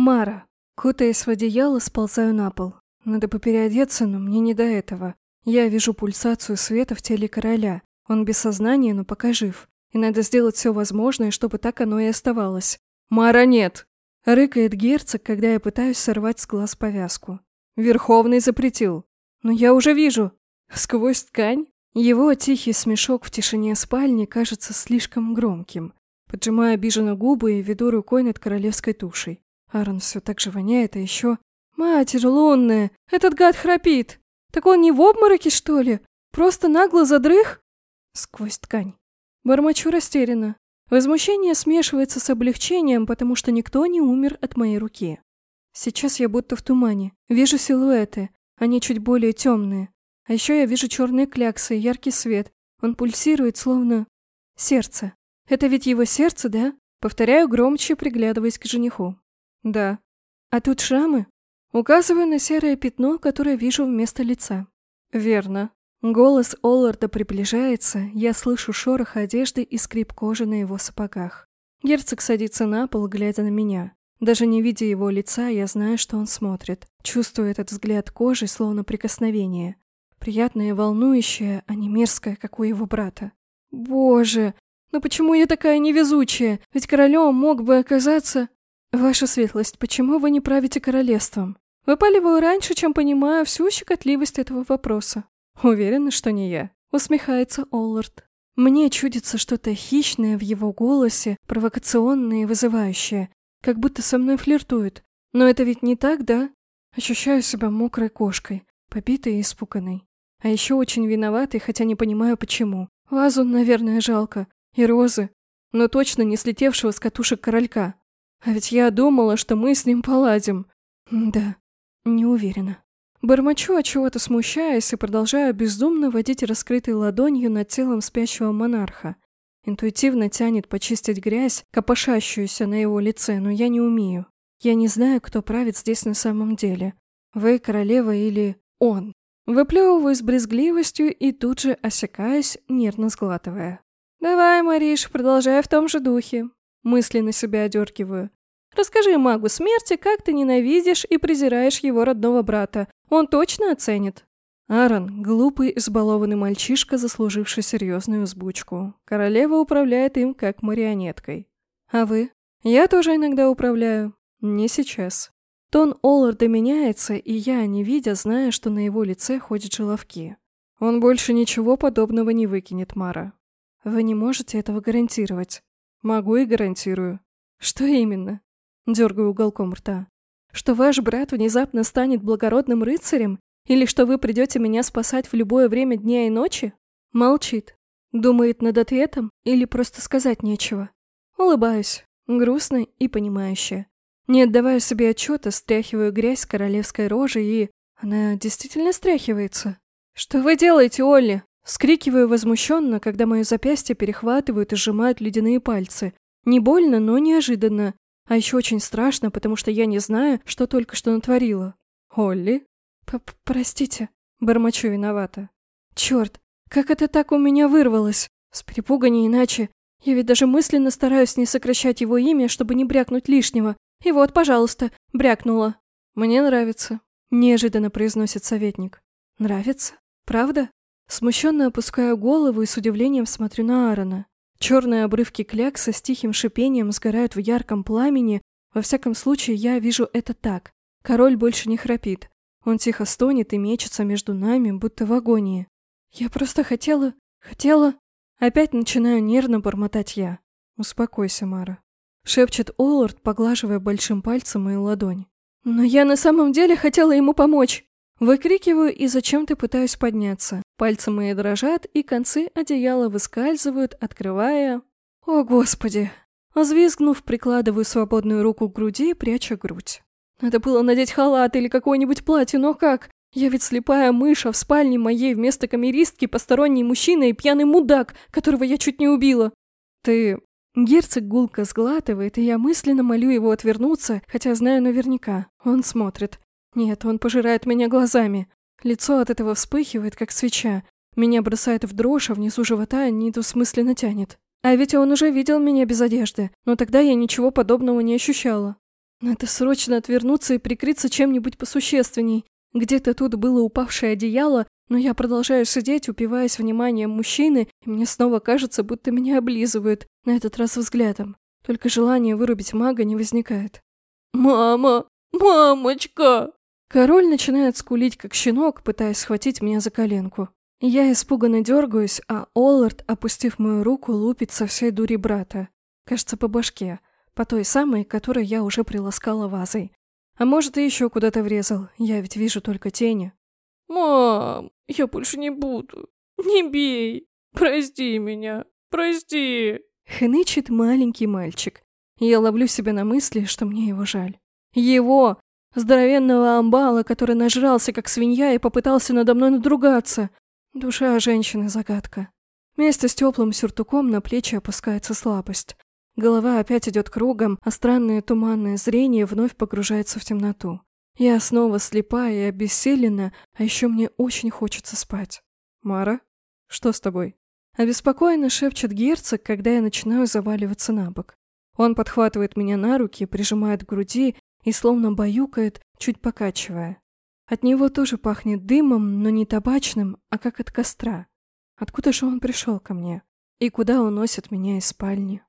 Мара. Кутаясь в одеяло, сползаю на пол. Надо бы переодеться, но мне не до этого. Я вижу пульсацию света в теле короля. Он без сознания, но пока жив. И надо сделать все возможное, чтобы так оно и оставалось. «Мара, нет!» Рыкает герцог, когда я пытаюсь сорвать с глаз повязку. Верховный запретил. Но я уже вижу. Сквозь ткань его тихий смешок в тишине спальни кажется слишком громким. Поджимаю обиженно губы и веду рукой над королевской тушей. Аарон все так же воняет, а еще... «Матерь лунная! Этот гад храпит! Так он не в обмороке, что ли? Просто нагло задрых?» Сквозь ткань. Бормочу растерянно. Возмущение смешивается с облегчением, потому что никто не умер от моей руки. Сейчас я будто в тумане. Вижу силуэты. Они чуть более темные. А еще я вижу черные кляксы и яркий свет. Он пульсирует, словно... Сердце. Это ведь его сердце, да? Повторяю громче, приглядываясь к жениху. Да. А тут шрамы? Указываю на серое пятно, которое вижу вместо лица. Верно. Голос Олларда приближается, я слышу шорох одежды и скрип кожи на его сапогах. Герцог садится на пол, глядя на меня. Даже не видя его лица, я знаю, что он смотрит. Чувствую этот взгляд кожи, словно прикосновение. Приятное и волнующее, а не мерзкое, как у его брата. Боже, ну почему я такая невезучая? Ведь королем мог бы оказаться... Ваша светлость, почему вы не правите королевством? Выпаливаю раньше, чем понимаю всю щекотливость этого вопроса. Уверена, что не я. Усмехается Оллард. Мне чудится что-то хищное в его голосе, провокационное и вызывающее, как будто со мной флиртует. Но это ведь не так, да? Ощущаю себя мокрой кошкой, побитой и испуганной. А еще очень виноватой, хотя не понимаю почему. Вазу, наверное, жалко. И розы. Но точно не слетевшего с катушек королька. А ведь я думала, что мы с ним поладим. Да, не уверена. Бормочу, от чего-то смущаясь, и продолжаю бездумно водить раскрытой ладонью над телом спящего монарха. Интуитивно тянет почистить грязь, копошащуюся на его лице, но я не умею. Я не знаю, кто правит здесь на самом деле. Вы королева или он. Выплевываю с брезгливостью и тут же осекаюсь, нервно сглатывая. «Давай, Мариш, продолжай в том же духе». Мысленно себя одергиваю. «Расскажи магу смерти, как ты ненавидишь и презираешь его родного брата. Он точно оценит». Аарон – глупый, избалованный мальчишка, заслуживший серьезную узбучку. Королева управляет им как марионеткой. А вы? Я тоже иногда управляю. Не сейчас. Тон Олларда меняется, и я, не видя, знаю, что на его лице ходят желовки. Он больше ничего подобного не выкинет, Мара. Вы не можете этого гарантировать. Могу и гарантирую. Что именно? Дергаю уголком рта. Что ваш брат внезапно станет благородным рыцарем? Или что вы придете меня спасать в любое время дня и ночи? Молчит. Думает над ответом или просто сказать нечего? Улыбаюсь, грустно и понимающе. Не отдавая себе отчета, стряхиваю грязь с королевской рожи и... Она действительно стряхивается. «Что вы делаете, Олли?» Скрикиваю возмущенно, когда мое запястье перехватывают и сжимают ледяные пальцы. Не больно, но неожиданно. А еще очень страшно, потому что я не знаю, что только что натворила. «Олли?» П «Простите», — бормочу виновата. «Черт, как это так у меня вырвалось? С перепуга не иначе. Я ведь даже мысленно стараюсь не сокращать его имя, чтобы не брякнуть лишнего. И вот, пожалуйста, брякнула. Мне нравится. Неожиданно произносит советник. Нравится? Правда? Смущенно опускаю голову и с удивлением смотрю на Аарона. Черные обрывки клякса с тихим шипением сгорают в ярком пламени. Во всяком случае, я вижу это так. Король больше не храпит. Он тихо стонет и мечется между нами, будто в агонии. Я просто хотела... хотела... Опять начинаю нервно бормотать я. Успокойся, Мара. Шепчет Оллард, поглаживая большим пальцем мою ладонь. «Но я на самом деле хотела ему помочь!» Выкрикиваю и зачем-то пытаюсь подняться. Пальцы мои дрожат, и концы одеяла выскальзывают, открывая... О, Господи! Взвизгнув, прикладываю свободную руку к груди, пряча грудь. Надо было надеть халат или какое-нибудь платье, но как? Я ведь слепая мышь, а в спальне моей вместо камеристки посторонний мужчина и пьяный мудак, которого я чуть не убила. Ты Герцог гулко сглатывает, и я мысленно молю его отвернуться, хотя знаю наверняка. Он смотрит. Нет, он пожирает меня глазами. Лицо от этого вспыхивает, как свеча. Меня бросает в дрожь, а внизу живота недосмысленно тянет. А ведь он уже видел меня без одежды, но тогда я ничего подобного не ощущала. Надо срочно отвернуться и прикрыться чем-нибудь посущественней. Где-то тут было упавшее одеяло, но я продолжаю сидеть, упиваясь вниманием мужчины, и мне снова кажется, будто меня облизывают, на этот раз взглядом. Только желание вырубить мага не возникает. «Мама! Мамочка!» Король начинает скулить, как щенок, пытаясь схватить меня за коленку. Я испуганно дергаюсь, а Оллард, опустив мою руку, лупит со всей дури брата. Кажется, по башке. По той самой, которой я уже приласкала вазой. А может, и еще куда-то врезал. Я ведь вижу только тени. «Мам, я больше не буду. Не бей. Прости меня. Прости!» Хнычет маленький мальчик. Я ловлю себя на мысли, что мне его жаль. Его! Здоровенного амбала, который нажрался, как свинья, и попытался надо мной надругаться. Душа женщины — загадка. Вместе с теплым сюртуком на плечи опускается слабость. Голова опять идет кругом, а странное туманное зрение вновь погружается в темноту. Я снова слепая и обессилена, а еще мне очень хочется спать. «Мара? Что с тобой?» Обеспокоенно шепчет герцог, когда я начинаю заваливаться на бок. Он подхватывает меня на руки, прижимает к груди и словно баюкает, чуть покачивая. От него тоже пахнет дымом, но не табачным, а как от костра. Откуда же он пришел ко мне? И куда уносит меня из спальни?